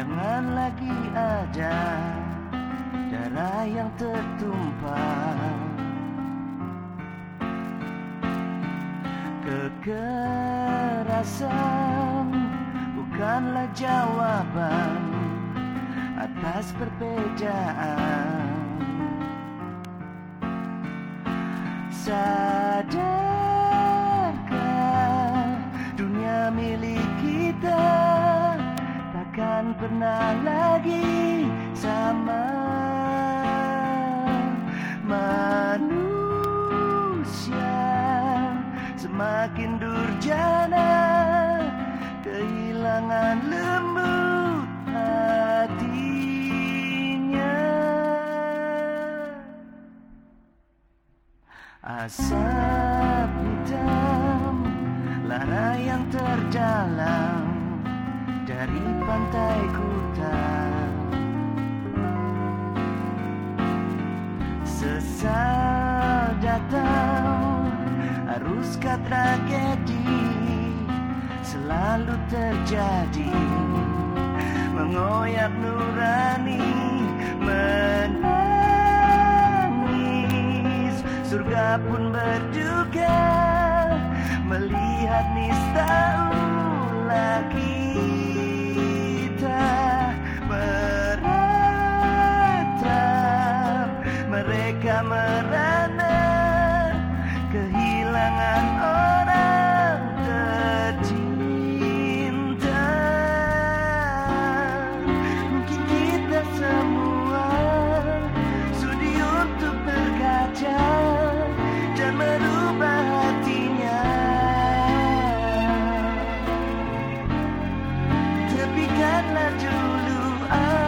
Jangan lagi ada darah yang tertumpah. Kekerasan bukanlah jawaban atas perbedaan. Sadarkah lagi sama Manusia. Semakin durjana Kehilangan lembut hatinya. Asap hitam Lara yang terdalam Dari pantai kuta Sesal datang Haruskah tragedi Selalu terjadi. Mengoyak nurani Menangis. Surga pun berduka Melihat nista lagi hingga merana kehilangan orang tercinta. Mungkin kita semua sudi untuk berkaca dan merubah hatinya. Tapi karena dulu aku